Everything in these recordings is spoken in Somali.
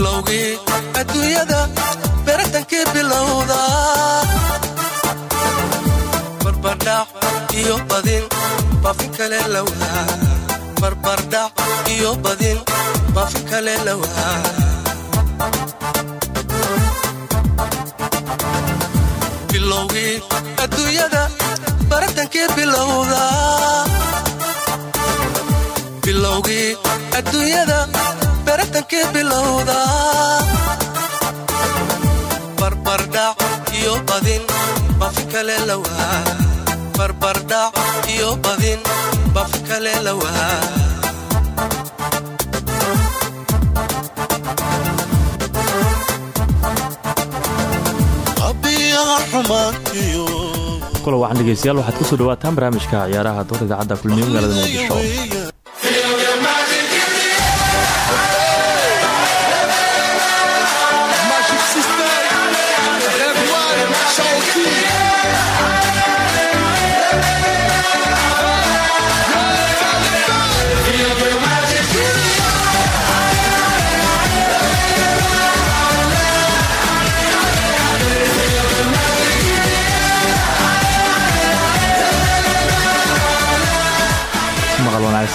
bilowgii adduunyada beratankii bilowda. Barbardhac iyo badin baafin kale lawaa barbardhac iyo badin baafin kale lawaa bilowgii adduunyada baratankii bilowda. Bilowgii adduunyada baratankii bilowda barbardhac iyo badin bafi kale lawaa barbardhac iyo badin bafi kale lawaa kula wacan dhegeystayaal waxaad ku soo dhawaataan barnaamijka ciyaaraha door idaacadda kulmiye magaalada muqdisho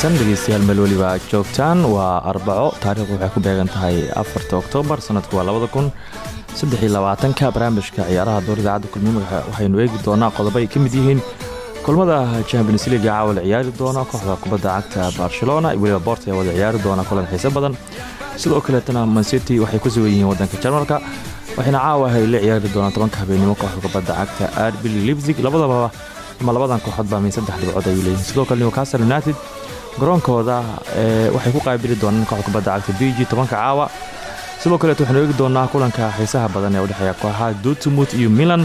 wanaagsan dhegeystayaal meel weliba joogtaan. Waa arbaco taarikhdu waxay ku beegan tahay afarta oktoobar sanadku waa labada kun barnaamijka ciyaaraha door idaacadda kulmiye waxaynu eegi doonaa qodobo ay ka mid yihiin kulmada champions leaga caawa la ciyaari doona kooxda kubadda cagta barcelona. Iyo weliba boort ayaa wada ciyaari doona kulan xiise badan. Sidoo kaleetana mancity waxay ku sugan yihiin wadanka jarmalka waxayna caawa ay la ciyaari doonaan tobanka habeenimo kooxda kubadda cagta arbili libzig labadaba ama labadan kooxood baa min saddex dhibcood ayuu leeyihiin sidoo kale newcastle united garoonkooda waxay ku qaabili doonaan kooxda kubadda cagta b g tobanka caawa. Sidoo kaleeto waxaynu eegi doonaa kulanka xiisaha badan ee udhexeeya kooxaha dortmund iyo milan.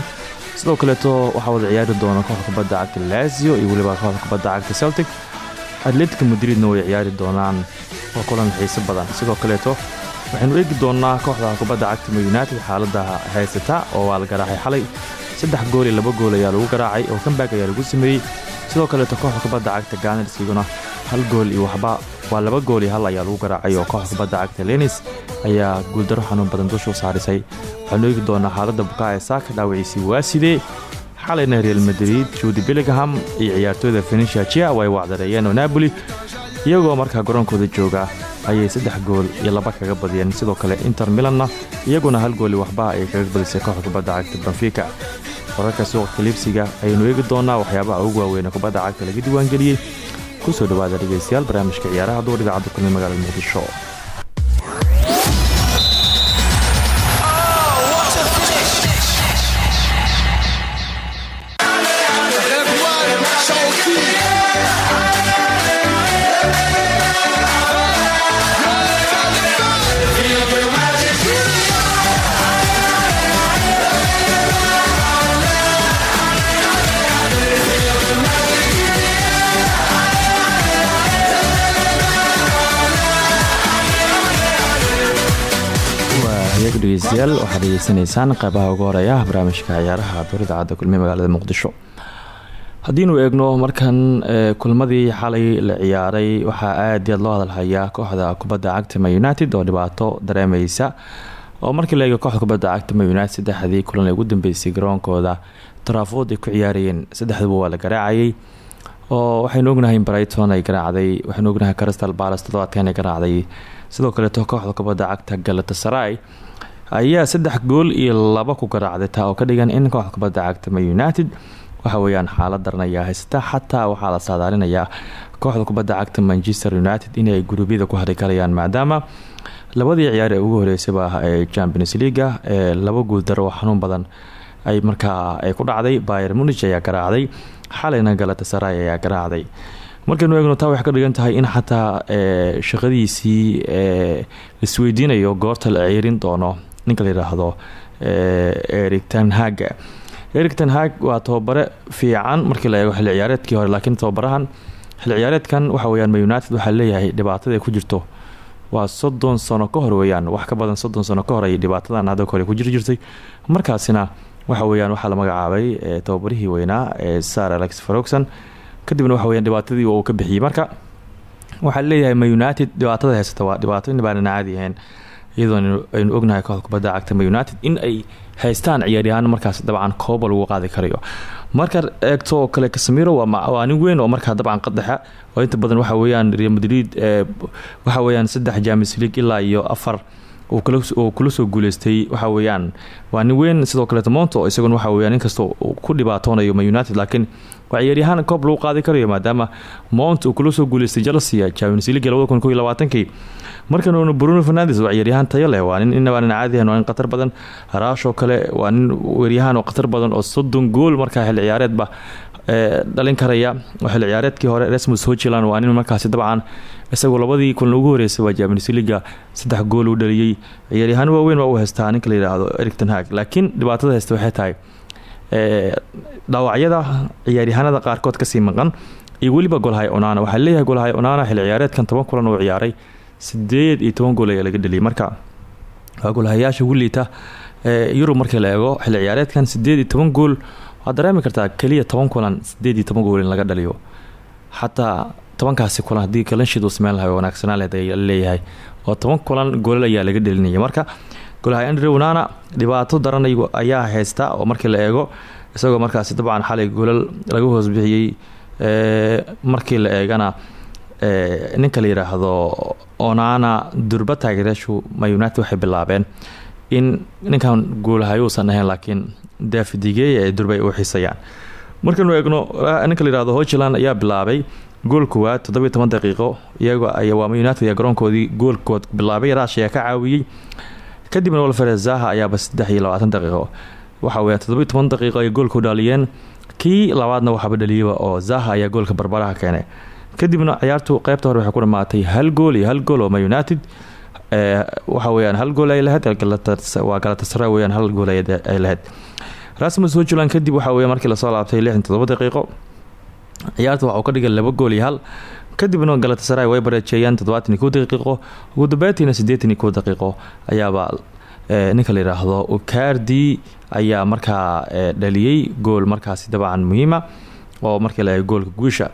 Sidoo kaleeto waxaa wada ciyaari doona kooxda kubadda cagta lazio iyo weliba kooxda kubadda cagta celtic. Atletica madridna way ciyaari doonaan waa kulan xiise badan. Sidoo kaleeto waxaynu eegi doonaa kooxda kubadda cagta united xaalada haysata oo waa la garaacay xalay saddex gool iyo laba gool ayaa lagu garaacay oo kambag ayaa lagu sameeyey. Sidoo kaleeto kooxda kubadda cagta ganars iyaguna hal gool iyo waxba waa laba gool iyo hal ayaa lagu garaacay oo kooxda kubadda cagta lenis ayaa guuldaro xanuun badan dusha u saarisay. Waxaanu eegi doonaa xaaladda bukaa ee saaka waa sidee xalayna real madrid juudi billingham iyo ciyaartooyda fenicia jia way wacdareeyeen oo napoli iyagoo markaa garoonkooda jooga ayay saddex gool iyo laba kaga badiyeen. Sidoo kale inter milanna iyaguna hal gooli waxba ayay kaga badisay kooxda kubadda cagta banfika wararka suuqa kaliibsiga ayaynu eegi doonaa waxyaabaha ugu waaweyn kubadda cagta laga diiwaangeliyey. Ku soo dhawaada dhegeystayaal barnaamijka ciyaaraha duur idaacadda kulmi magaalada muqdisho dhegeystayaal waxaad degeysanaysaan qeybaha ugu horreeya barnaamijka ciyaaraha door idaacadda kulmiye magaalada muqdisho. Haddiinu eegno markan kulmadii xalay la ciyaaray waxaa aad iyaad loo hadalhayaa kooxda kubadda cagta ma united oo dhibaato dareemeysa oo markii la eego kooxda kubadda cagta united saddexdii kulan ee ugu dambeysay garoonkooda taraafood ay ku ciyaarayeen saddexduba waa la garaacayay oo waxaynu ognahay brighton ay garaacday waxaynu ognahay crystal balas toddobaadkan ay garaacday. Sidoo kaleeto kooxda kubadda cagta galatasaray ayaa saddex gool iyo laba ku garaacday taa oo ka dhigan in kooxda kubadda cagta ma united waxa weyaan xaalad daran ayaa haysata xataa waxaa la saadaalinayaa kooxda kubadda cagta manchester united inay guruubyada ku hari karayaan maadaama labadii ciyaar ee ugu horeysaba ee champions leaga ee laba guuldaro oo xanuun badan ay markaa ay ku dhacday. Bayer munich ayaa garaacday xalayna galatasaray ayaa garaacday. Markaynu eegno taa waxay ka dhigan tahay in xataa shaqadiisii laisweydiinayo goorta la ceerin doono ninka la yidhaahdo eric tanhag eric tanhag waa tababare fiican markii la eego xilli ciyaareedkii hore laakiin tababarahan xilli ciyaareedkan waxa weyaan ma united waxaa leeyahay dhibaatada ku jirto. Waa soddon sano ka hor weyaan wax ka badan soddon sano ka hor ay dhibaatadan hadda hore ku jiri jirtay. Markaasina waxa weyaan waxaa la magacaabay tababarihii weynaa ee sar alex ferogson kadibna waxa weya dhibaatadii uu ka bixiyey. Marka waxaa leeyahay ma united dhibaatada haysata waa dhibaato inabaanan caadi ahayn iyadoo aynu ognahay kooxda kubadda cagta united in ay haystaan ciyaaryahaan markaas dabcan kooba lagu qaadi karayo. Marka eegto oo kale casamiro waa nin weyn oo markaa dabcan qadaxa oo inta badan waxa weyaan real madrid waxa weyaan saddex james league ilaa iyo afar uu kula soo guuleystay. Waxa weyaan waa weyn sidoo kaleeto monto isaguna waxa weyaan inkastoo ku dhibaatoonayo ma united laakiin waa ciyaaryahaan koob lagu qaadi karayo maadaama mount uu kula soo guuleystay chelsea champions league labada kun markan bruno fernandes waa ciyaaryahaan tayo leh. Waa nin inaba nin caadihan waa nin khatar badan. Raashoo kale waa nin weeryahaan oo khatar badan oo soddon gool markaa xil ciyaareedba dhalin karaya. Xil ciyaareedkii hore rasmus hochland waa nin markaasi dabcan. Isagoo labadii kulan ugu horeysay waa champions leaga saddex gool uu dhaliyey ciyaaryahaan waaweyn waa uu haystaa ninka la yidhaahdo ericton hag. Laakiin dhibaatada haysta waxay tahay dhaawacyada ciyaaryahaanada qaarkood ka sii maqan iyo weliba golhay onana. Waxaa leeyahay golhay onana xil ciyaareedkan toban kulan uu ciyaaray sideed iyo toban gool ayaa laga dheliyay marka waa golhayaasha ugu liita yurub markii la eego xilli ciyaareedkan sideed iyo toban gool. Dareemi kartaa keliya toban kulan sideed iyo in laga dhaliyo. Xataa tobankaasi kulan haddii kalanshid uu sameyn wanaagsanaa leeyahay oo toban kulan goolal ayaa laga dhelinaya marka golhay andrew nana dhibaato daran ayaa haysta oo markii la eego isagoo markaasi dabcan xalay goolal laga hoos bixiyey markii la eegana ninka la onana durba taageerayaashu ma united waxay bilaabeen in ninkan goolahayo uusan ahayn laakiin david digey ee durba ay u xiisayaan. Markaynu eegno ninka la yihahdo ayaa bilaabay gool koowaad toddobiyo toban daqiiqo iyago waa united ayaa garoonkoodii goolkood bilaabay raash ayaa ka caawiyey kadibna wolfere zaha ayaaba saddex iyo labaatan daqiiqo. Waxa weya toddobiyo daqiiqo ay goolku dhaliyeen. Kii labaadna waxaaba dhaliyaba oo zaha ayaa goolka barbaraha keenay. Kadibna ciyaartu qeybta hore waxay ku dhamaatay hal gool iyo hal gool oo ma united waxa weyaan hal gool ay lahayd waa galatasara weyaan hal gool ay lahayd. Rasmus hochland kadib waxa weya markii la soo laabtay lixdan todoba daqiiqo ciyaarta waxa uu ka dhigay laba gool iyo hal kadibna galatasaray way bareejeeyeen toddobaatan iyo daqiiqo ugu dambeyntiina siddeetan iyo kow daqiiqo ayaaba ninka la yidhaahdo ukardi ayaa markaa dhaliyey gool markaasi dabcan muhiima oo markii la goolka guusha.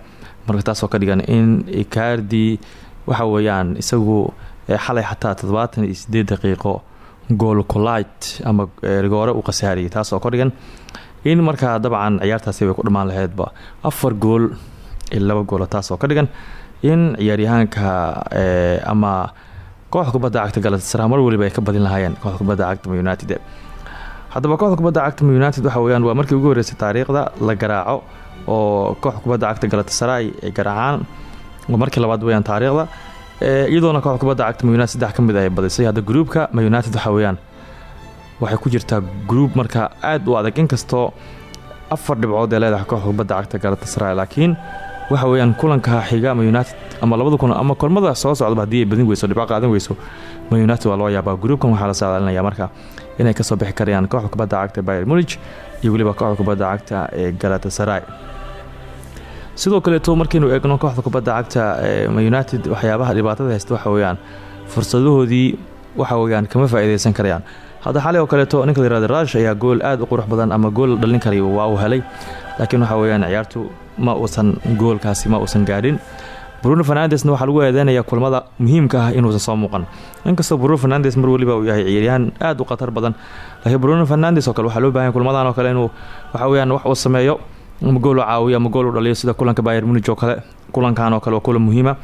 Marka taasoo ka dhigan in icardi waxa weeyaan isagu xalay xataa toddobaatan daqiiqo gool colite ama rigoore uu khasaariyay taasoo ka dhigan in markaa dabcan ciyaartaasi bay ku dhammaan laheydba afar gool laba goolo taasoo ka dhigan in ciyaaryahaanka ama kooxda kubadda cagta galatasaraa mar waliba ay ka badin lahaayeen kooxda kubadda cagta united. Haddaba kooxda kubadda cagta united waxa weyaan waa markii ugu horeysay taariikhda la garaaco oo kooxda kubadda cagta galatasaray ay garaacaan. Markii labaad weyaan taariikhda iyadoona kooxda kubadda cagta munited saddex ka mid ay badisay. Hadda gruubka munited waxa weyaan waxay ku jirtaa gruub marka aad u adag. Inkastoo afar dhibcood ee leedahay kooxda kubadda cagta galatasaray laakiin waxa weyaan kulanka xiga ma united ama labada kulan ama kulmada soo socdaba haddii ay badin weyso dhibco qaadan weyso ma united waa loo yaabaa gruubkan waxaa la saadaalinaya marka inay ka soo bixi karayaan kooxda kubadda cagta bayer mulig iyo weliba kooxda kubadda cagta ee galatasaray. Sidoo kaleeto markaynu eegno kooxda kubadda cagta united waxyaabaha dhibaatada haysta waxa weyaan fursadahoodii waxa weyaan kama faa'iideysan karayaan. Xalay oo kaleeto ninka la yiraahdo rash ayaa gool aad u qurux badan ama gool dhalin karay waa uu helay. Laakiin waxa weyaan ciyaartu ma uusan goolkaasi ma uusan gaadhin. Bruno fernandesna waxaa lagu eedeynaya kulmada muhiimka ah inuusan soo muuqan. Inkastoo bruno fernandes mar waliba uu yahay ciyaaryahaan aad u khatar badan laakiin bruno fernandes oo kale waxaa loo bahanya kulmadan oo kale inuu waxa weyaan wax uu sameeyo ama gool u caawiyo ama gool u dhaliyo sida kulanka bayer munig oo kale kulankan oo kale waa kulan muhiima.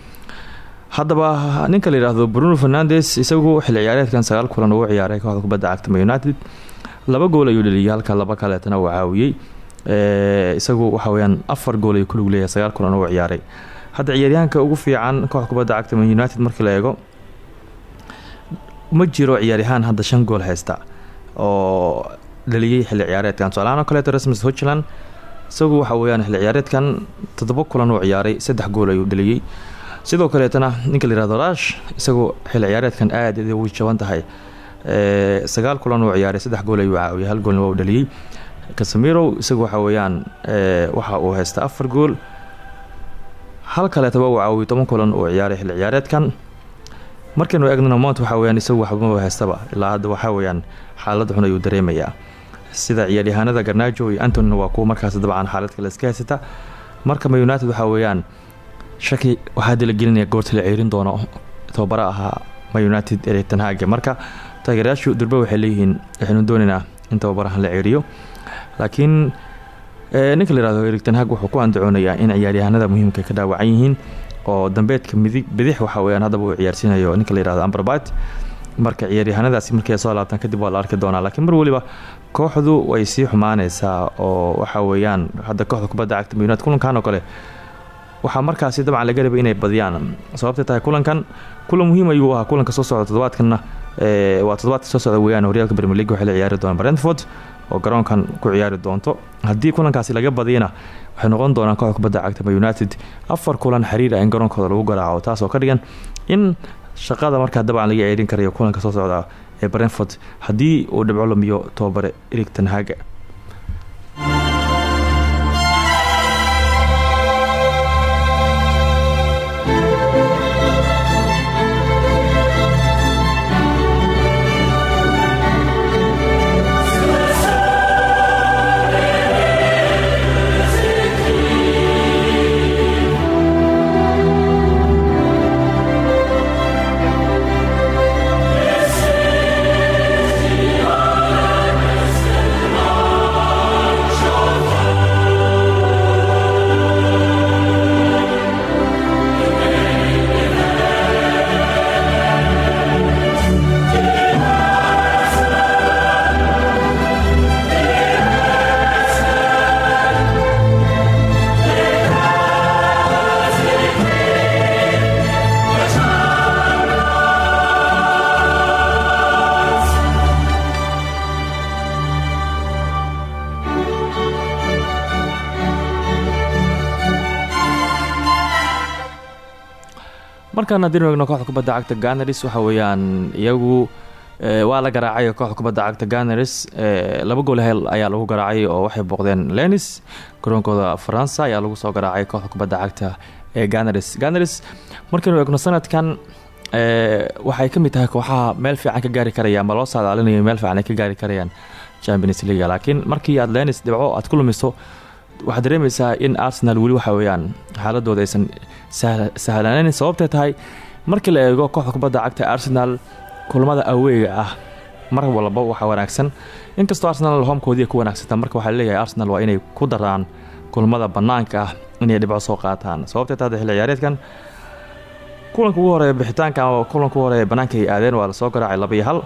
Haddaba ninka la yidhaahdo bruno fernandes isagu xil ciyaareedkan sagaal kulan uu ciyaaray kooxda kubadda cagta ma united. Laba gool ayuu dhaliyay halka laba kaleetana uu caawiyey isagu waxa weyaan afar gool ayuu kulug leeyahay sagaal kulan uu ciyaaray. Hadda ciyaaryahanka ugu fiican kooxda kubadda cagta man united markii la eego ma jiro ciyaaryahaan hadda shan gool haysta oo dhaliyey xilli ciyaareedkan. Tusaalahaan oo kaleeto rasmus hochland isagu waxa weyaan xilli ciyaareedkan toddoba kulan uu ciyaaray saddex gool ayuu dhaliyey sidoo kaleetana ninka la rash isagu xilli ciyaareedkan aad u jaban tahay. Sagaal kulan uu ciyaaray saddex gool ayuu caawiyay hal goolna waa u casamirow isagu waxa weeyaan waxa uu haysta afar gool. Hal kaleetaba uu caawiyay toban kulan uu ciyaaray xilli ciyaareedkan. Markaynu eegnana mount waxa weyaan isagu waxbama haystaba ilaa hadda waxa weyaan xaalada xun ayuu dareemayaa. Sida ciyaaryahaanada garnaajo iyo antonina waa kuwa markaas dabcan xaalad kale iska haysata. Marka ma united waxa weeyaan shaki waxaa dila gelinaya goorta la ceerin doono. Tababara ahaa ma united eritanhage marka taageerayaashu durbe waxay leeyihiin waxaynu doonaynaa in tababarahan la ceeriyo laakiin ninka la yihahdo eritanhag wuxuu ku andacoonayaa in ciyaaryahanada muhiimka ka dhaawacan yihiin. Oo dambeedka midig bidix waxa weyaan haddaba uu ciyaarsiinayo ninka la yihahdo amberbat marka ciyaaryahanadaasi markay soo laabtaan kadib waa la arki doonaa. Laakiin mar waliba kooxdu way sii xumaaneysaa oo waxa weeyaan hadda kooxda kubadda cagta united kulankan kale waxaa markaasi dabcan laga rabay inay badiyaan. Sababtay tahay kulankan kulan muhiim ayuu ahaa. Kulanka soo socda todobaadkanna waa todobaadka soo socda weyaan horyaalka league waxay la ciyaari doonaan brentford oo garoonkan ku ciyaari doonto. Haddii kulankaasi laga badiyana waxay noqon doonaan kooxda kubadda cagta united. Afar kulan xiriir ah in garoonkooda lagu garaaco taasoo ka dhigan in shaqada markaa dabcan laga ceerin karayo kulanka soo socda ee brentford. Haddii uu dhibco lumiyo tobabare erigtanhaga markaan haddii eegno kooxda cagta ganars waxa weeyaan iyagu eh, waa la garaacay kooxda kubadda cagta ganars eh, laba gool hel ayaa lagu garaacay oo waxay booqdeen lenis. Garoonkooda faransa ayaa lagu soo garaacay kooxda cagta ee ganars ganars markaynu eegno sanadkan eh, waxay ka mid tahay kooxaha meel fiican ka gaari karaya ama loo saadaalinayo meel fiican ay ka gaari karayaan champions leaga laakiin markii aad lenis dhibco aad ku lumiso dareemaysaa in arsenal weli waxa weeyaan xaaladooda sahlanayn sababtay tahay markii la eego kooxda kubadda cagta arsenal kulmada aweyga ah mar walba waxaa wanaagsan. Inkastoo arsenal hoomkoodii ku wanaagsanta marka waxaa leeyahay arsenal waa inay ku daraan kulmada bannaanka ah inay dhibco soo qaataan. Sababtay tahay xilli ciyaareedkan kulanka ugu horreeya bixitaanka kulanka ugu horreeya bannaanka ay aadeen waa la soo garaacay laba iyo hal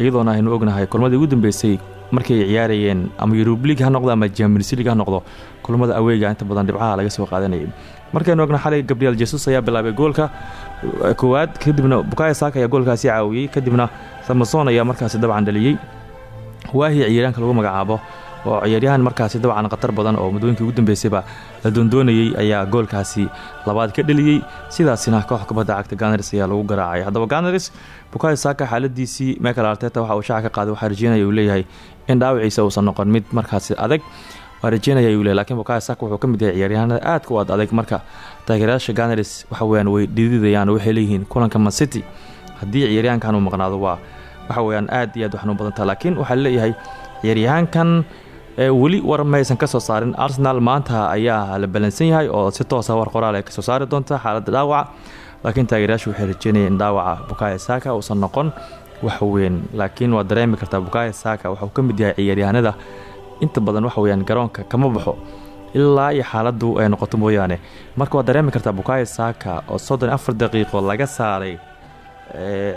iyadoona aynu ognahay kulmadii ugu dambeysay markay ciyaarayeen ama yurub league ha noqdo ama champions league ha noqdo kulamada aweyga inta badan dhibcaha laga soo qaadanayay. Markaynu ogno xalay gabriel jesus ayaa bilaabay goolka koowaad kadibna bukaya saaka ayaa goolkaasi caawiyey kadibna samason ayaa markaasi dabcan dhaliyey waahi ciyaaraanka lagu magacaabo oo ciyaaryahan markaasi dabcan khatar badan oo muddooyinkii ugu dambeysayba la doondoonayey ayaa goolkaasi labaad ka dheliyey sidaasina koox kubadda cagta ganars ayaa lagu garaacay. Haddaba ganars bukayo saaka xaaladiisii michael arteta waxa uu shaaca ka qaaday waxaa rajeynaya uu leeyahay in dhaawiciisa uusan noqon mid markaasi adag. Waa uu leey lakiin bukayo saaka wuxuu ka mid yahay ciyaaryahanada aadka u ad adag. Marka taageerayaasha ganars waxa weyaan way dhididayaan waxay leeyihiin kulanka mancity haddii ciyaaryahankan uu maqnaado waa waxa weyaan aad iyo aad waxnu badantaha laakiin waxaa leeyahay ciyaaryahaankan weli war maysan ka soo saarin. Arsenal maanta ayaa la balansan yahay oo si toosa war qoraal ay ka soo saari doonta xaaladda dhaawaca. Laakiin taageerayaashu waxay rajeynaya in dhaawaca bukaya saaka uusan noqon wax weyn. Laakiin waad dareemi kartaa bukaya saaka waxuu ka mid yahay ciyaaryahanada. Inta badan waxa weyaan garoonka kama baxo ilaa iyo xaaladdu ay noqoto mooyaane. Marka waad dareemi kartaa bukaya saaka oo soddon afar daqiiqo laga saaray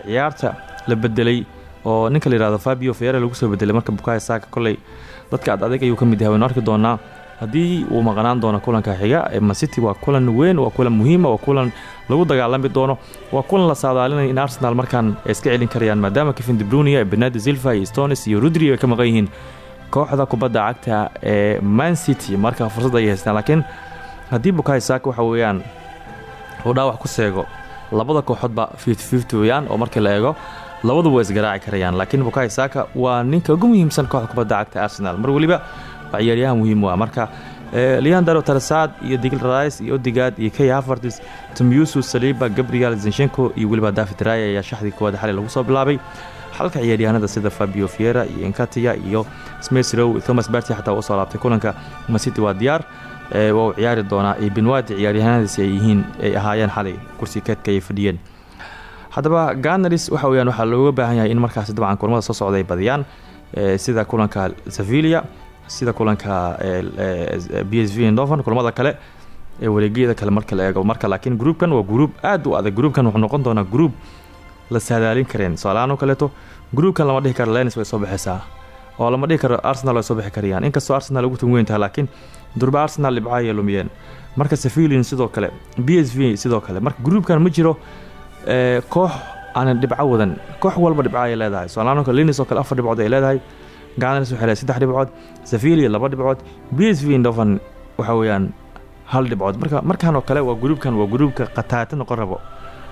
ciyaarta la bedelay oo ninka la yihahdo fabio fere lagu soo bedelay marka bukaya saaka koley dadka ad adag ayuu ka mid yahay waynu arki doonaa. Haddii uu maqnaan doono kulanka xiga ee mancity waa kulan weyn waa kulan muhiima waa kulan lagu dagaalami doono waa kulan la saadaalinaya in arsenal markaan iska celin karayaan maadaama kevin debrunia benadi silva iyo stones iyo rudri ay ka maqan kooxda kubadda cagta ee man city. Marka fursad ay haystaan laakiin haddii bukayo saaka waxa weeyaan uu dhaawac ku seego labada kooxoodba fifty fifty weeyaan oo markii la eego labaduba waa isgaraaci karayaan laakiin bukayo saaka waa ninka ugu muhiimsan kooxda kubadda cagta arsenal. Mar weliba ciyaaryahan muhiim u ah. Marka leandaro tarasaad iyo digl rais iyo odigad iyo kay havertis tomyusu saliba gabriel zinshenko iyo weliba david raya ayaa shaxdii koowaad xalay lagu soo bilaabay. Xalka ciyaaryahanada sida fabio fiera iyo inkatia iyo smesrow thomas berti xataa uu soo laabtay kulanka masiti waa diyaar. Waa uu ciyaari doonaa. Iyo binwadi ciyaaryahanadiisi ay yihiin ay ahaayeen xalay kursi keedka ay fadhiyeen haddaba ganaris waxa weyaan waxaa looga baahan in markaasi dabcan kulamada soo socda ay badiyaan sida kulanka sevilia sida kulanka b s v kale ee wareegyada kale marka la eego. Marka laakiin groupkan waa gruub aad u adag. Groupkan wuxuu noqon doonaa gruub la saadaalin kareen. Soalaano kaleeto groupkan lama dhihi karo lens way soo baxaysaa oo lama dhihi karo arsenal way soo bixi karayaan inkastoo arsenal ugu tan weyn tahay laakiin durba arsenal dhibca ayay lumiyeen. Marka sevilian sidoo kale b sidoo kale. Marka groupkan ma jiro koox aanan dhibco wadan. Koox walba dhibco ayay leedahay. Soalaano kale linis oo kale afar dhibcood ay leedahay. Ganas waxay leedahay saddex dhibcood. Sevilia laba dhibcood. B s waxa weeyaan hal dhibcood. Marka markan oo kale waa gruubkan waa gruubka khataata noqon rabo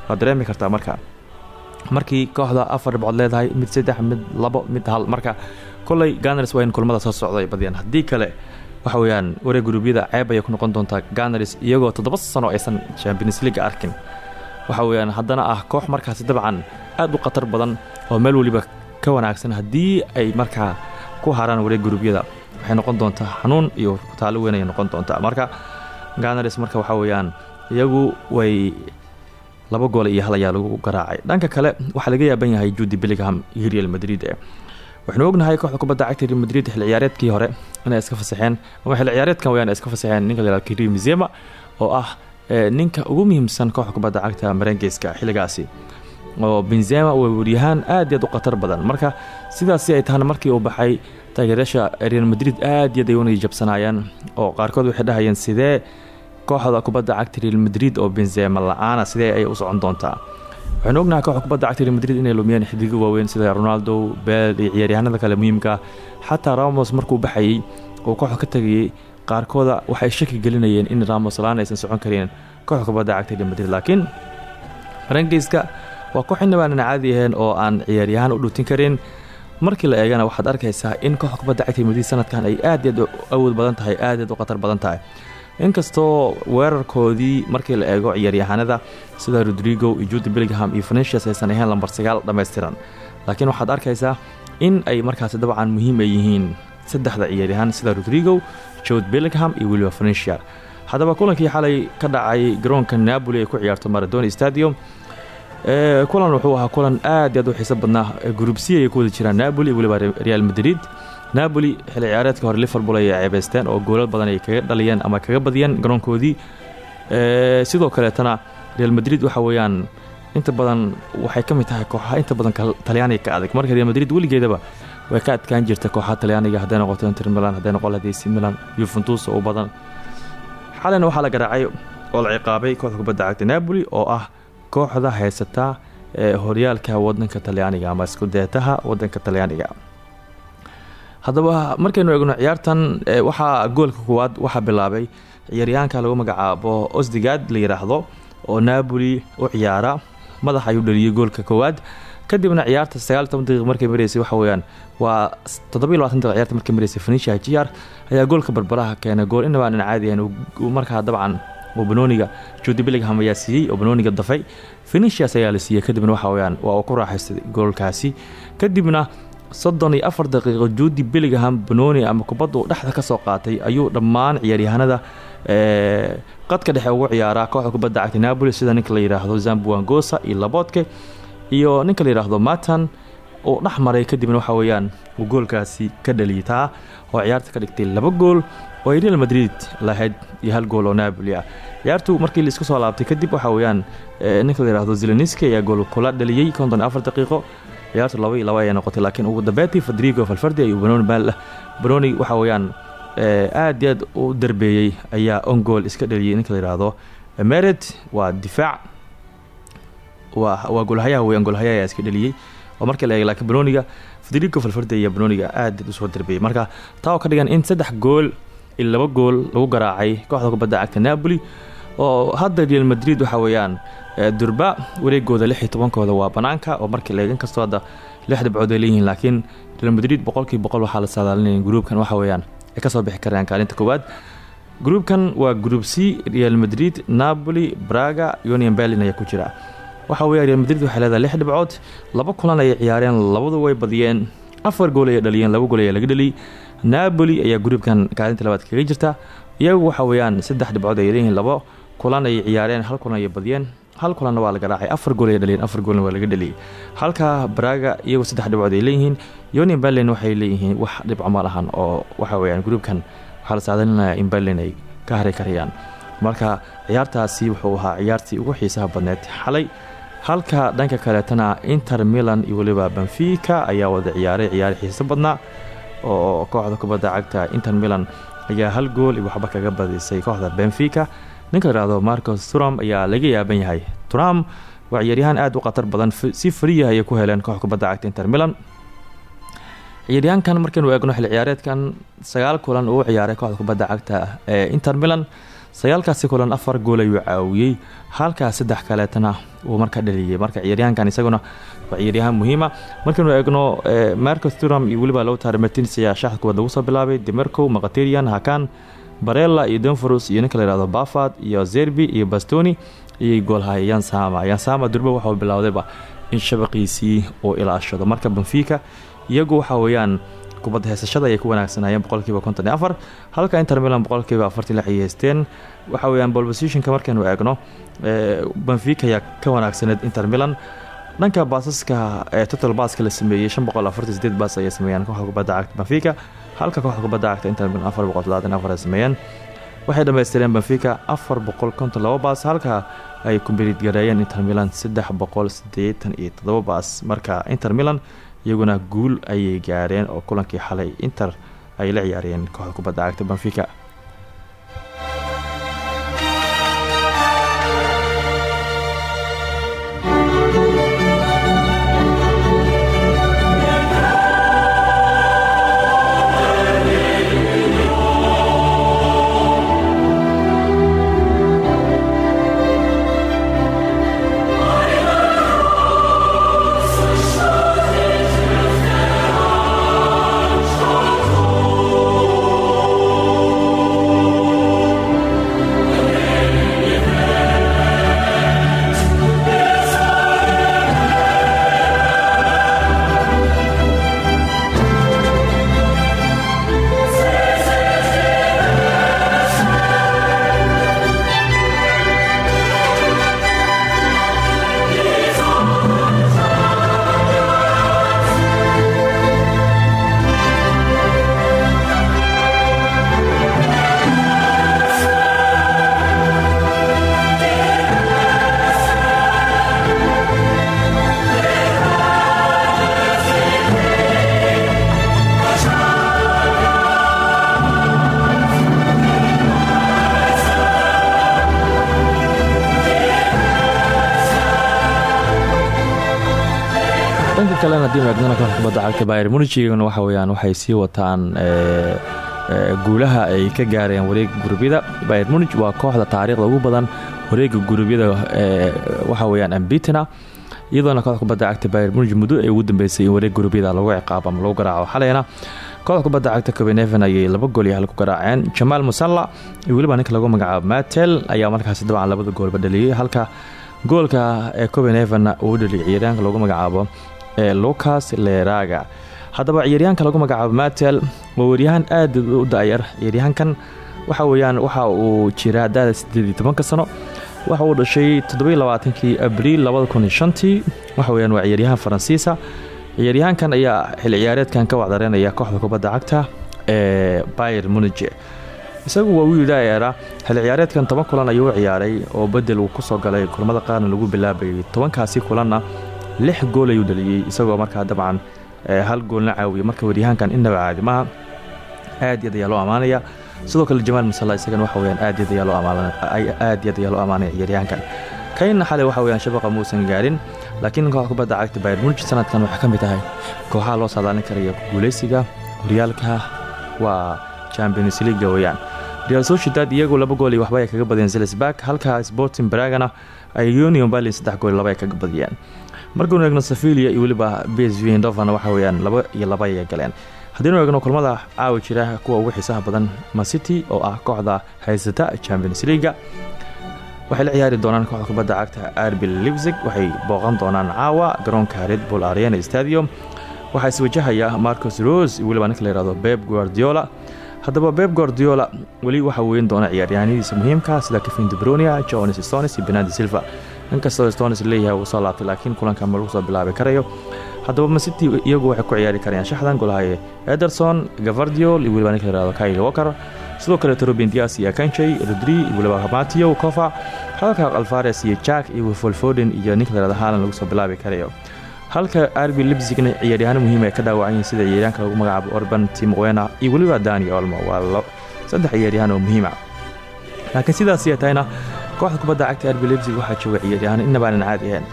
waad dareemi kartaa marka. Markii kooxda afar dhibcood leedahay mid saddex mid labo mid hal. Marka koley ganars waa in kulmada soo socday badiyaan haddii kale waxa weeyaan wareeg guruubyada ceeb ayay ku noqon doontaa ganars iyagoo toddoba sano aysan champions leaga arkin waxa weeyaan haddana ah koox markaasi dabcan aad u khatar badan oo meel weliba ka wanaagsan haddii ay markaa ku haraan wareeg guruubyada waxay noqon doontaa xanuun iyo taalo weyn ayay noqon doontaa. Marka ganars marka waxaa weeyaan iyagu way laba gool iyo hal ayaa lagu garaacay. Dhanka kale waxaa laga yaaban yahay judi bellingham iyo real madrid. Waxaynu ognahay kooxda kubadda cagta real madrid xil ciyaareedkii hore inay iska fasaxeen. Ama xil ciyaareedkan wayaan iska fasaxeen ninka la karim zema oo ah ninka ugu muhiimsan kooxda kubadda cagta marengeyska xilligaasi oo benzema waa waryahaan aad iy aad u badan. Marka sidaasi ay tahana markii uu baxay taageerayaasha real madrid aad iyaad ay jabsanaayaan oo qaarkood waxay dhahayeen sidee kooxda kubadda cagta real madrid oo benzema la'aana sidee ayay u socon doontaa. Waxaynu ognahay kooxda kubadda cagta real madrid inay lumiyeen xidigo waaweyn sida ronaldo bel iyo ciyaaryahanada kale muhiimka xataa ramos markuu baxayey oo kooxda ka tegayey qaarkooda waxay shaki gelinayeen in ramos la'aan aysan socon kareen kooxda kubadda cagta real madrid laakiin marangeyska waa koox inabaanan caadi ahayn oo aan ciyaaryahaan u dhuutin karin. Markii la eegana waxaad arkaysaa in kooxda kubadda cagta madrid sanadkan ay aad awood badan tahay aad iyaad u khatar badan tahay. Inkastoo weerarkoodii markii la eego ciyaaryahanada sida rodrigo iyo judi bellingham iyo venetius aysan ahayn lambar sagaal dhammaystiran. Laakiin waxaad arkaysaa in ay markaasi dabcan muhiim ay yihiin saddexda ciyaaryahaan sida rodrigo jod bellingham iyo weliba venetia haddaba kulankii xalay ka dhacay garoonka napoli ay ku ciyaarto maradona stadium kulan wuxuu ahaa kulan aad aad u xiiso badnaa. Gruubsiya ay ku jiraan napoli weliba real madrid. Napoli xilli ciyaareedka hore liverpool ayay ceebaysteen oo goolal badan ay kaga dhaliyeen ama kaga badiyeen garoonkoodii. Sidoo kaleetana real madrid waxa weeyaan inta badan waxay ka mid tahay kooxaha inta badan talyaaniga adag. Marka real madrid weligeedaba way ka adkaan jirta kooxaha talyaaniga hadday noqoto inter milan hadday noqon ac milan yuventus oo badan. Xalina waxaa la garaacay oo la ciqaabay kooxda kubadda cagta napoli oo ah kooxda haysata ee horyaalka wadanka talyaaniga ama iskudeetaha wadanka talyaaniga. Haddaba markaynu eegno ciyaartan waxaa goolka koowaad waxaa bilaabay ciyaaryahanka lagu magacaabo osdigad la yidhaahdo oo napoli u ciyaara. Madax ayuu dhaliyey goolka koowaad kadibna ciyaarta sagaal toban daqiiq markay mareysay waxa weyaan waa toddobiy labatan daqiq ciyarta markay mareysay fenicia jr ayaa goolka barbaraha keenay gool inaba aanan caadi ahayn markaa dabcan uu banooniga judi billingham ayaa siiyey oo banooniga dafay. Fenicias ayaa la siiyey kadibna waxa weyaan waa uu ku raaxaystay goolkaasi. Kadibna soddon iyo afar daqiiqo judi billingham banooni ama kubaddu dhexda ka soo qaatay ayuu dhammaan ciyaaryahanada qadka dhexe ugu ciyaaraa kooxda kubadda cagta napoli sida ninka la yidhaahdo zambuangosa iyo laboodke iyo ninka la yidhaahdo matan uu dhex maray kadibna waxa weeyaan uu goolkaasi ka dhaliyay oo ciyaarta ka dhigtay laba gool oo real madrid lahayd iyo hal gool oo napoli ah. Ciyaartu markii la isku soo laabtay kadib waxa weeyaan ninka la yidhahdo zeleniski ayaa gool kula dhaliyey konton iyo afar daqiiqo. Ciyaartu laba iyo laba ayay noqotay laakiin ugu dambeyntii federigo falfardi ayuu banooni maal banooni waxa weeyaan aad iyo aad u darbeeyey ayaa on gool iska dhaliyey ninka la yidhaahdo. Meret waa difaac waa goolhayaha weyaan goolhayaha ayaa iska dhaliyey oo markii la eegay laakiin banooniga federigo falfardi ayaa banooniga aad u soo darbeeyey marka taa ka dhigan in saddex gool iyo laba gool lagu garaacay kooxda kubadda cagta napoli oo hadda real madrid waxa weeyaan durba wareegooda lix iyo waa banaanka oo markii la eeg inkastoo hadda lix dhibcood ay leeyihiin laakiin real madrid boqolkii boqol waxaa la saadaalinaya gruubkan waxa weeyaan ay ka soo bixi karayaan kaalinta koowaad. Gruubkan waa gruub c real madrid napoli braga union berlin ayaa ku jira waxa weya real madrid waxay leedahay lix dhibcood laba kulan ayay ciyaareen labadu way badiyeen. Afar gool ayay dhaliyeen laba gool ayaa laga dhaliyey napoli ayaa gruubkan kaalinta labaad kaga jirta. Iyagu waxa weeyaan saddex dhibcood ay leeyihiin labo kulan ayay ciyaareen hal kulan ayay badiyeen. Hal kulanna waa la garaacay afar gool ay dhaliyeen afar goolna waa laga dhaliyay. Halka braga iyagoo saddex dhibcood ay leeyihiin. Union berlin waxay leeyihiin wax dhibco ma lahan oo waxa weyaan gruubkan waxaa la in berlin ay ka hari karayaan. Marka ciyaartaasi wuxuu ahaa ciyaartii ugu xiisaha badneed xalay halka dhanka kaleetana inter milan iyo weliba benfica ayaa wada ciyaaray ciyaari xiiso badnaa oo kooxda kubadda cagta inter milan ayaa hal gool iyo waxba kaga badisay kooxda benfica. Ninka la ihahdo marcos turam ayaa laga yaaban yahay. Turam waa ciyaaryahaan aada u khatar badan si fariya ayay ku heleen koox kubadda cagta inter milan. Ciyaaryahankan markaynu eegno xil ciyaareedkan sagaal kulan uu ciyaaray kooxda kubadda cagta ee inter milan sagaalkaasi kulan afar gool ayuu caawiyey halkaa saddex kaleetana uu marka dhaliyay. Marka ciyaaryahankan isaguna waa ciyaaryahaan muhiima. Markaynu eegno marcos turam iyo weliba lowtar martins ayaa shaaxda kubad lagu soo bilaabay. Demerco makaterian hakan barella iyo denforus iyo ninka layihahdo bafad iyo zerbi iyo bastoni ayay goolhay yansama yansama durba waxau bilowdayba in shabaqiisii uu ilaashado. Marka benfica iyagu waxa weeyaan kubadda heesashada ayay ku wanaagsanayeen boqolkiiba konton iyo afar. Halka inter milan boqolkiiba afartii lix ay haysteen waxa weyaan bolpositionka markaynu eegno benfica ayaa ka wanaagsaneed inter milan. Dhanka baasaska ee total baska la sameeyey shan baas ayay sameeyeen kooxda kubadda cagta benfica. Halka kooxda kubadda cagta inter milan afar boqol waxay dhammaystireen benfica afar baas halka ay kumbiriid gareeyeen inter milan saddex boqol sideetan iyo toddoba baas. Marka inter milan iyaguna guul ayay gaareen oo kulankii xalay. Inter ay la ciyaareen kooxda kubadda cagta benfica kubadda cagta bayr munigna waxa weyaan waxay sii wataan guulaha ay ka gaareen wareega gurubyada bayr munig waa kooxda taariikhda ugu badan wareega gurubyada waxa weyaan ambitina iyadoona kubadda cagta bayr munig muddo ay ugu dambeysay wareeg gurubyada lagu ciqaabo lagu garaaco. Xalayna kooxda kubadda cagta copenhaven ayay laba gool iyo hal ku garaaceen. Jamaal musalla iyo weliba ninka lagu magacaabo matel ayaa markaasi dabcan labada goolba dhaliyey halka goolka ee copenhaven uu dhaliyay ciyaaryaanka lagu magacaabo ee lucas leraga haddaba ciyaaryahanka lagu magacaabo matel waa waryahaan aad u da-yar. Ciyaaryahankan waxa weyaan waxa uu jiraa da-da sideed tobanka sano waxa uu dhashay toddobiyo labaatankii abriil labada kun iyo shantii. Waxa weyaan waa ciyaaryahan faransiisa. Ciyaaryahankan ayaa xil ciyaareedkan ka wacdareynaya kooxda kubadda cagta ee bayer munige isagu waa wiil daayara xil ciyaareedkan toban kulan ayuu ciyaaray oo bedel uu ku soo galay kulamada qaarna lagu bilaabayay tobankaasi kulanna lix gool ayuu dhaliyey isagoo markaa dabcan hal goolna caawiya marka waryahaankan innaba caadi maha aad yaad ayaa loo sidoo kale jamaal masalla isagana waxa weyaan aad yaad ayaa loo ammaanaya ciyaaryahankan kaynna xalay waxa weyaan shabaqa muusan gaarin laakiin kooxa kubadda cagta bayr munij sanadkan waxaa ka mid tahay kooxaha loo saadaalin karaya guuleysiga. Horyaalka waa champions leaga weyaan real sociedad iyagu laba gool waxba ay kaga badiyeen zelsbak halka sporting bragana ay union berlin saddex gool laba ay kaga badiyeen markaynu eegno safilia iyo weliba b s v indovana waxa weyaan laba iyo laba ayay galeen. Haddiinu eegno kulmada caawi jira kuwa ugu xiisaha badan macity oo ah kooxda haysata champions leaga waxay la ciyaari doonaan kooxda kubadda cagta arbil libzig waxay booqan doonaan caawa garoonka red bull arena stadium. Waxaa iswajahaya marcos rose iyo weliba ninka layihahdo beb guardiola. Haddaba beb guardiola weli waxaa weyn doona ciyaaryahanadiisa muhiimka sida kevin debronia jones stones iyo benadi silva inkastoo stones leeyahay uu soo laakiin kulanka ma lagu soo karayo. Haddaba masiti iyagu waxay ku ciyaari karayaan shaxdan golahaye ederson gavardiol iyo weliba ninka kyle walker. Sidoo kaleeto robin dias iyo kanjey rodri iyo weliba matio cofa halka alfares iyo jack iyo wolfoden iyo ninka haalan lagu soo bilaabi karayo. Halka arbi libsigna ciyaaryahaano muhiim ay ka dhaawacan sida ciyaaryahanka lagu magacaabo orban timwena iyo weliba dani olmo. Waa saddex ciyaaryahan oo muhiima laakiin sidaasay tahayna kooxda kubadda cagta arbi libsig waxaa jooga ciyaaryahaan inabaanan caadi ahayn.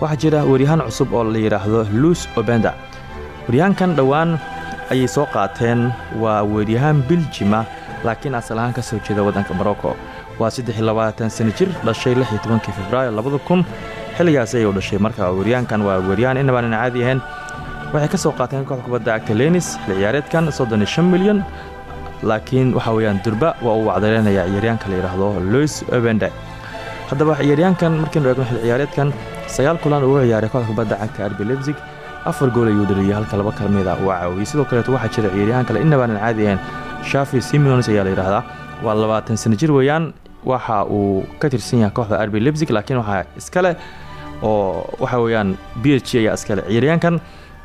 Waxaa jira waryahaan cusub oo la yidhaahdo luis obenda. Waryahaankan dhowaan ayay soo qaateen waa weeryahaan biljima laakiin asal ahaan ka soo jeeda waddanka morocco waa sano jir dhashay februaayo xilligaas ayuu dhashay marka weeryahankan waa weeryahaan inabaanan caadi ahayn. Waxay ka soo qaateen kooxda kubadda cagta lenis ciyaareedkan milyan. Laakiin waxa weyaan durba waa uu wacdareynaya ciyaaryaanka la yidhaahdo lois obende haddaba ciyaaryaankan markaynu eegno xil ciyaareedkan sagaal kulan uu ciyaaray kooxda kubadda cagta arbi lebsig afar gool ayuu dhaliyay halka laba kalmida uu caawiyey sidoo kaleeto waxaa jira ciyaaryahan kale inabaanan caadi ahayn shafi simons ayaa la yidhaahdaa waa labaatan sano jir weeyaan waxa uu ka tirsan yahay kooxda arbi lebsig laakiin waxaa iskale oo waxa weyaan b ayaa iskale. Ciyaaryaankan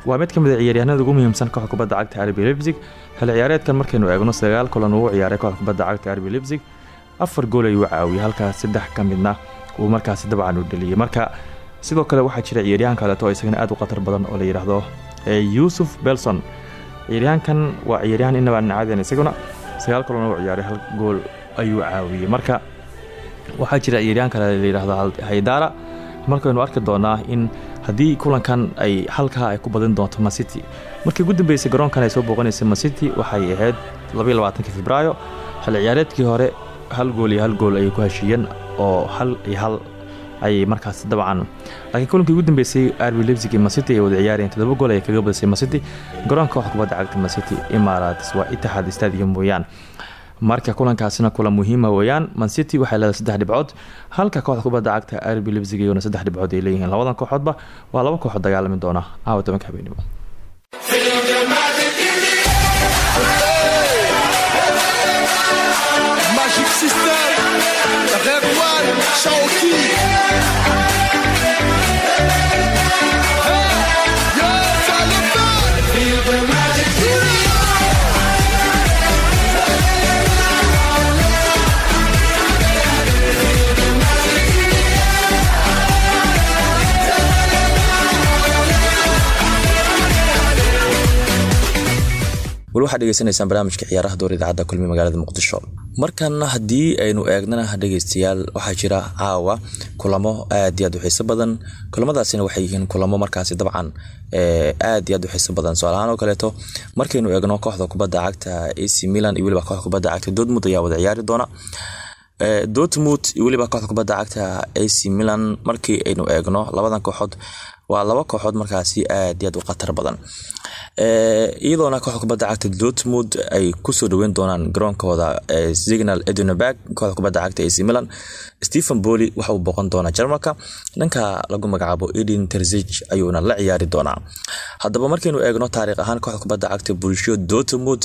waa mid ka mid a ciyaaryahanada ugu muhiimsan kooxda kubadda cagta arbi lebsig xil ciyaareedkan markaynu eegno sagaal kulan uu ciyaaray kooxda kubadda cagta arbi lebsig afar gool ayuu caawiyey halkaas saddex ka uu markaasi dabcan u dhaliyey marka sidoo kale waxaa jira ciyaaryahan kaleeto isagana aad u khatar badan oo la yidhaahdo yuusuf belson. Ciyaaryahankan waa ciyaaryahan inabaan caadian isaguna sagaal kulan uu ciyaaray hal gool ayuu caawiyey. Marka waxaa jira ciyaaryahan kale la yidhaahdo haydara. Markaynu arki doonaa in haddii kulankan ay halkaa ay ku badin doonto macity markii ugu garoonkan ay soo booqanaysay macity waxay ahayd febraayo. Xil ciyaareedkii hore hal gool iyo hal gool ayay ku heshiiyeen oo hal iyo hal ayay markaas dabcan. Laakiin kulankii ugu dambeysay arbi lebsig iyo macity ay wada ciyaarayeen toddoba gool ayay kaga badisay macity garoonka kubadda cagta macity imaaraats waa itixaad stadium mooyaan marka kulankaasina kulan muhiima weeyaan mancity waxay leedahay saddex dhibcood. Halka kooxda kubadda cagta arbi lebsig iyaguna saddex dhibcood ay leeyihiin. Labadan kooxoodba waa laba kooxood dagaalami doona. Caawa tobanka habeenimo Red One, weli waxaad dhegeysanaysaan barnaamijka ciyaaraha door idaacadda kulmi magaalada muqdisho. Markana haddii aynu eegnana dhegeystayaal waxaa jira caawa kulamo aad iyo aad u xiiso badan. Kulamadaasina waxay yihiin kulamo markaasi dabcan aad iyo aad u xiiso badan. Su'aalahaan oo kaleeto markaynu eegno kooxda kubadda cagta ac milan iyo weliba kooxda kubadda cagta dortmund ayaa wada ciyaari doona. Dortmund iyo weliba kooxda kubadda cagta ac milan markii aynu eegno labadan kooxood waa laba kooxood markaasi aad aad u khatar badan. Iyadoona kooxda kubadda cagta dortmund ay ku soo dhaweyn doonaan garoonkooda signal edinburg kooxda kubadda cagta ac milan. Stephen boli waxa uu booqan doonaa jarmalka dhanka lagu magacaabo eden terzig ayuuna la ciyaari doonaa. Haddaba markaynu eegno taariikh ahaan kooxda kubadda cagta bulsho dortmund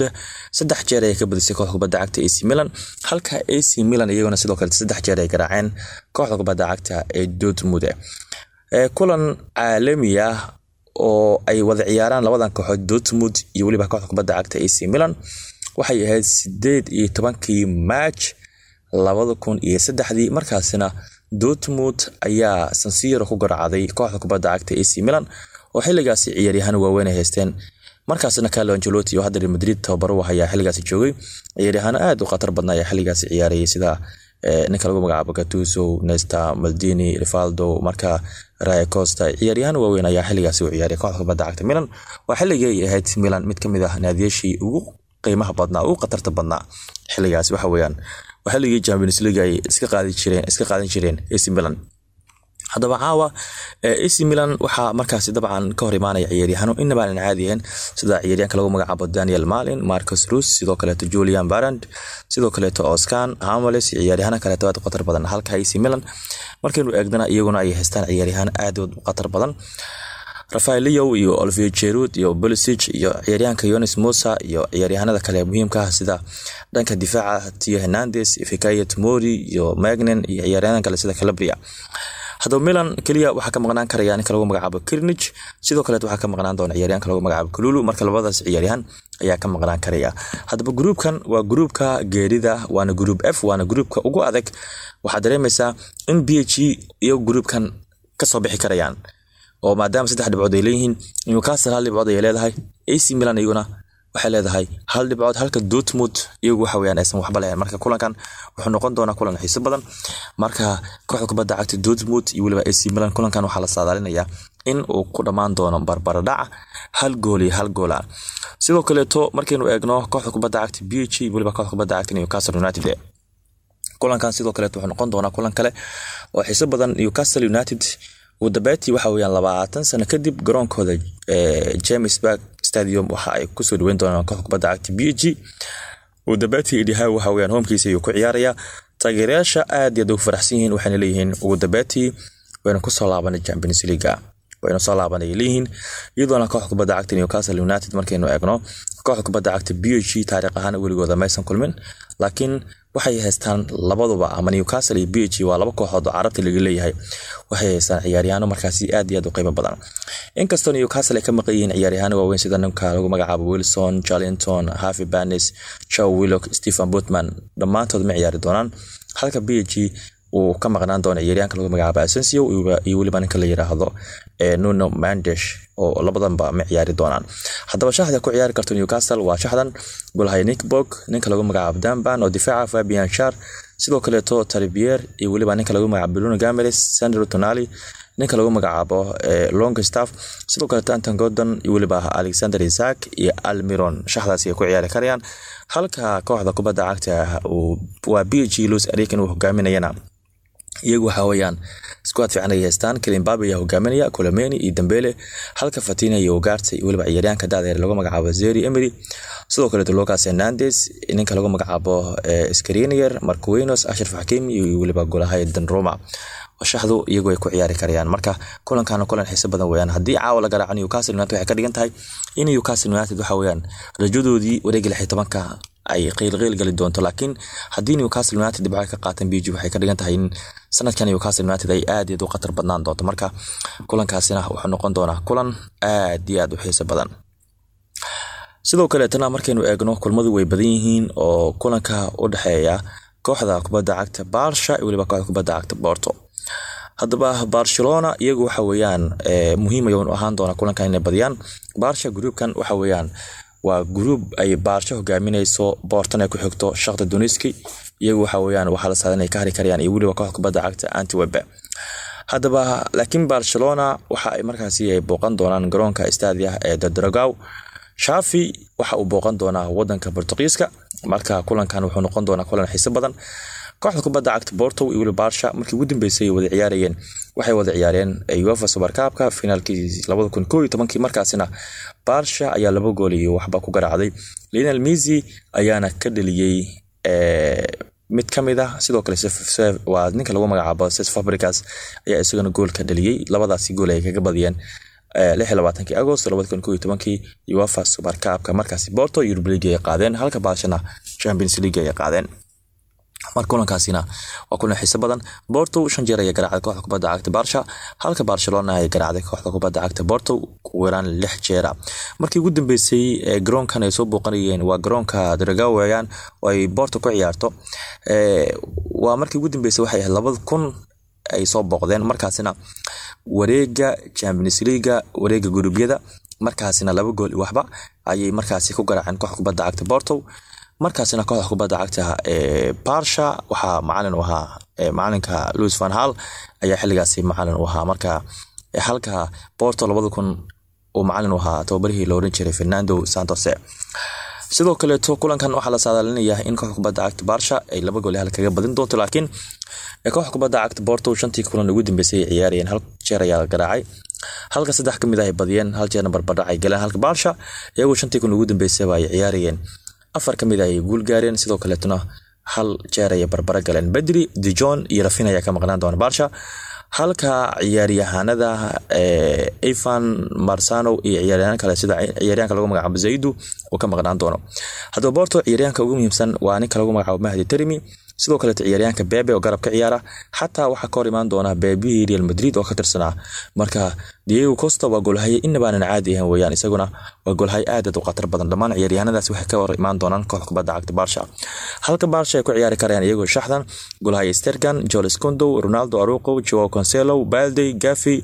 saddex jeer ayay ka badisay kooxda kubadda cagta ac milan. Halka ac milan iyaguna sidoo kale saddex jeer ay garaaceen kooxda kubadda cagta ee dortmund kulan caalami ah oo ay wada ciyaaraan labadan kooxood dortmund iyo weliba kooxda kubadda cagta ac milan waxay ahayd sideed iyo tobankii maaj labada kun iyo saddexdii. Markaasina dortmund ayaa sansiro ku garaacday kooxda kubadda cagta ac milan oo xiligaasi ciyaaryahaan waaweyn ay haysteen. Markaasina carlo angelotti oo hadda real madrid tababaro ayaa xiligaasi joogay. Ciyaaryahaano aad u khatar badna ayaa xiligaasi sida ninka lagu magacaabo gatuso nesta maldini rivaldo marka raya costa ciyaaryahaan waaweyn ayaa xiligaasi u ciyaaray kooxda kubadda cagta milan. Waa xilligii ay ahayd milan mid ka mid ah naadiyashii ugu qiimaha badnaa ugu khatarta badnaa xiligaasi waxa weyaan waa xilligii champions league ay iska qaadan jireen ac milan haddaba caawa ac milan waxaa markaasi dabcan ka hor imaanaya ciyaaryahaano inabaanan caadiyahen sida ciyaaryahanka lagu magacaabo daniel malin marcus rus sidoo kaleeto julian barand sidoo kaleeto oscan hamales iyo ciyaaryahaano kaleeto aad khatar badan. Halka ac milan markaynu eegdana iyaguna ay haystaan ciyaaryahaan aad u khatar badan. Rafael leow iyo olivier jerud iyo bolisig iyo ciyaaryahanka yonis musa iyo ciyaaryahanada kale muhiimka ah sida dhanka difaaca tio hernandes fikayet mori iyo magnen iyo ciyaaryahanan kale sida calabria haddaba milan keliya waxaa ka maqnaan karaya ninka lagu magacaabo kirnij sidoo kaleet waxaa ka maqnaan doona ciyaaryahanka lagu magacaabo kalulu marka labadaas ciyaaryahan ayaa ka maqnaan karaya. Haddaba gruubkan waa gruubka geerida waana gruub f waana gruubka ugu adag. Waxaad dareemaysaa in b h e iyo gruubkan ka soo bixi karayaan oo maadaama saddex dhibcood ay leeyihiin newcastle hal dhibcood ayay leedahay ac milan iyaguna waxay leedahay hal dhibcood halka dortmund iyagu waxa weyaan aysan waxba lahayn marka kulankan wuxuu noqon doonaa kulan xiiso badan. Marka kooxda kubadda cagta dortmund iyo weliba ac milan kulankan waxaa la saadaalinayaa in uu ku dhammaan doono barbaradhac hal gool iyo hal goola sidoo kaleeto markaynu eegno kooxda kubadda cagta b h iyo weliba kooxda kubadda cagta newcastle united kulankan sidoo kaleeto wuxuu noqon doonaa kulan kale oo xiiso badan. Newcastle united wadabeeti waxa weyaan labaatan sano kadib garoonkooda jamesburg stadium. Waxa ay ku soo dhaweyn doonaan kooxda kubadda cagta b g. Wadabeeti idhaha waxa weyaan hoomkiisa ayuu ku ciyaaraya taageerayaasha aad iyo aad ugu faraxsan yihiin waxayna leeyihiin wadabeeti wayna ku soo laabanay champions leaga wayna soo laabanay leeyihiin iyadoona kooxda kubadda cagta newcastle united markaynu eegno. Kooxda kubadda cagta b h taariikh ahaan weligooda maysan kulmin laakiin waxay haystaan labaduba ama newcastle iyo b h waa laba kooxood oo carabta laga leeyahay. Waxay haystaan ciyaaryahaano markaasi aad iyo aad u qiimo badan. Inkastoo newcastle ay ka maqan yihiin ciyaaryahaano waaweyn sida ninka lagu magacaabo wilson jarlington harvey banis joe willock stephen butman dhammaantood ma ciyaari doonaan. Halka b h uu ka maqnaan doono ciyaaryahanka lagu magacaabo asensio iyo weliba ninka la yiraahdo nuno mandesh oo labadanba ma ciyaari doonaan. Haddaba shaxda ku ciyaari karto newcastle waa shaxdan golhay nickbog ninka lagu magacaabo damban oo difaaca fabian shar sidoo kaleeto talibier iyo weliba ninka lagu magacaabo bruno gameres sandro tonali ninka lagu magacaabo longstaff sidoo kaleeto anton gordon iyo weliba alexander isak iyo almiron. Shaxdaasi ku ciyaari karayaan. Halka kooxda kubadda cagta waa b g los arikan uu hogaaminayana iyagu waxa weyaan squad fiican ay haystaan. Kalimbabe ayaa hogaaminaya colomeni iyo dambele halka fatina iyo ugaarta iyo weliba ciyaaryahanka dadeer lagu magacaabo zeri emery. Sidoo kaleeto lucas hernandes ninka lagu magacaabo scarinier marcoinos ashraf xakim iyo weliba golahay danroma shaxdu iyagu ay ku ciyaari karayaan. Marka kulankan kulan xiiso badan weyaan haddii caawa la garaaco newcastle united waxay ka dhigan in newcastle united waxa weyaan rajadoodii wareegi lix tobanka ay qiilqiil gali doonto. Laakiin haddii newcastle united dhibco ka qaataan b g waxay ka dhigan tahay in sanadkan newcastle united ay aad u khatar badnaan doonto. Marka kulankaasina wuxuu noqon doonaa kulan aad iyo aad u xiiso badan. Sidoo kaleetana markaynu eegno kulmadu way badan yihiin oo kulanka u dhexeeya kooxda kubadda cagta barsha weliba kooxda cagta borto haddaba barcelona iyagu waxa weyaan muhiim ay ahaan doona kulankan inay badiyaan. Barsha gruubkan waxa weyaan waa gruub ay baarsho hogaaminayso boortan ay ku xigto shakta duniski iyagu waxa weyaan waxaa la saada inay ka hari karayaan iyo weliba kooxda kubadda cagta antiwebe haddaba laakiin barcelona waxa ay markaasi ay booqan doonaan garoonka stadia ee dadragow shafi waxa uu booqan doonaa wadanka bortugiiska marka kulankan wuxuu noqon doonaa kulan xiiso badan kooxda kubadda cagta borto iyo weli barsha markii ugu dambeysay ay wada ciyaarayeen. Waxay wada ciyaareen uefa subarkaabka finaalkii labada kun koo iyo markaasina barsha ayaa laba gool iyo waxba ku garaacday. Linal misi ayaana ka dheliyey mid ka mid ah sidoo kale waa ninka lagu magacaabo ses fabricas ayaa isagana gool ka dheliyey labadaasi gool ay kaga badiyeen lix iyo labaatankii agost labada kun koo iyo tobankii uefa subarkaabka markaasi borto eurub league ay qaadeen halka barshana champions league ay qaadeen mar kulankaasina waa kulan xiiso badan. Borto shan jeer ayaa garaacday kooxda kubadda cagta barsha halka barcelona ay garaacday kooxda kubadda cagta borto weeraan lix jeera markii ugu dambeysay garoonkan ay soo booqanayeen waa garoonka dragaw weeyaan oo ay borto ku ciyaarto. Waa markii ugu dambeysay waxay ahayd labada kun ay soo booqdeen. Markaasina wareega champions leaga wareega gurubyada markaasina laba gool waxba ayay markaasi ku garaaceen kooxda kubadda cagta borto markaasina kooxda kubadda cagta ee barsha waxaa macalin u ahaa macalinka louis van hal ayaa xiligaasi macalin u ahaa. Marka halka borto labada kun uu macalin u ahaa tababarihii la oran jiray fernando santose sidoo kaleeto kulankan waxaa la saadaalinayaa in kooxda kubadda cagta barsha ay laba gool hal badin doonto laakiin kooxda kubadda cagta borto shantii kulan ugu dambeysay ay ciyaarayeen hal jeer ayaa garaacay. Halka saddex ka mid ah badiyeen hal jeerna barbardhac ay galeen halka barsha iyagoo shantii kun ugu dambeysayba ay ciyaarayeen afar ka mid ah ay guul gaareen sidoo kaleetona hal jeer ayay barbaro galeen. Bedri dijon iyo rafin ayaa ka maqnaan doona barsha halka ciyaaryahanada evan marsano iyo ciyaaryahan kale sida ciyaaryahanka lagu magacaabo zaidu uu ka maqnaan doono. Haddaba borto ciyaaryahanka ugu muhiimsan waa ninka lagu magacaabo mahdi terimi sidoo kaleeto ciyaaryahanka bebe oo garab ka ciyaara xataa waxaa ka hor imaan doona beebihii real madrid oo ka tirsanaa. Marka diego costa waa golhaye inabaanan caadi ahan weyaan isaguna waa golhaye aadaad u khatar badan. Dhammaan ciyaaryahanadaas waxay ka hor imaan doonaan koox cagta barsha halka barsha ay ku ciyaari karayaan iyagoo shaxdan golhaye stergan joles condow ronaldo aruqo joao conselo balde gafi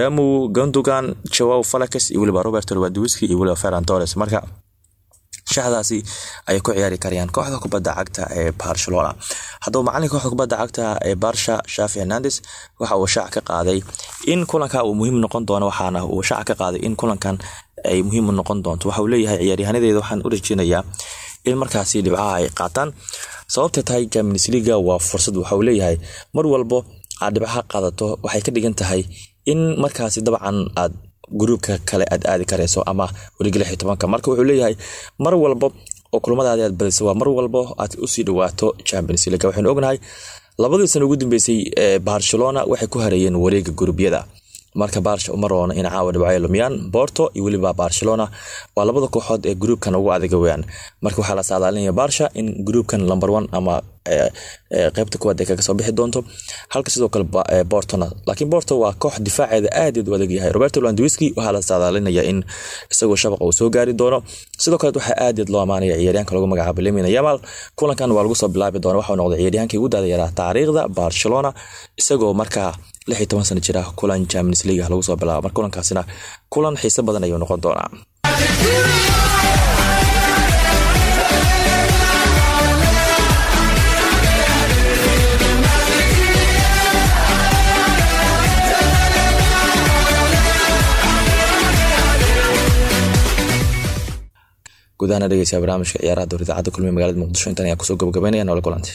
ramu gondogan joao falakes iyo weliba robert iyo ferran torres. Marka shaxdaasi ayay ku ciyaari karayaan kooxda kubadda cagta ee barcelona. Haddaba macalinka kooxda kubadda cagta ee barsha shafi hernandes waxa uu shaac ka qaaday in kulanka uu muhiim noqon doono waxaana uu shaac ka qaaday in kulankan ay muhiim noqon doonto. Waxa uu leeyahay ciyaaryahaanadeeda waxaan u rajeynayaa in markaasi dhibcaha ay qaataan. Sababta tahay champions leaga waa fursad waxa uu leeyahay mar walbo aad dhibcaha qaadato waxay ka dhigan tahay in markaasi dabcan aad gruubka kale aad aadi karayso ama weliga lix tobanka marka wuxuu leeyahay mar walbo oo kulmadaadi aad badisa waa mar walbo aad u sii dhawaato champions league waxaynu ognahay labadii sano ugu dambeysay ee barcelona waxay ku hareeyeen wareega guruubyada marka uma roona in caawa dhibcayo lumiyaan borto iyo weliba barcelona. Waa labada kooxood ee gruubkan ugu adiga weyaan marka waxaa la saadaalinaya barsha in gruubkan number one ama qeybta kuwaad ay kaga soo bixi doonto. Halka sidoo kale bortona laakiin borto waa koox difaaceeda aadaed u adag yahay. Roberto landwiski waxaa la saadaalinaya in isagoo shabaqa uu soo gaari doono. Sidoo kale waxaa aadaed loo amaanaya ciyaaryahanka lagu magacaabo lemina yamal. Kulankan waa lagu soo bilaabi doona waxau noqday ciyaaryahankii ugu daada yaraa taariikhda barcelona. Isagoo markaa lix iyo toban sano jira kulan champions league lagu soo bilaabo. Marka kulankaasina kulan xiise badan ayuu noqon doonaa. Gudahaana dhegeysaa barnaamijka ciyaaraha dowr idaacadda kulmiye magalada muqdisho. Intan ayaa ku soo gabagabeynaya noole kulanti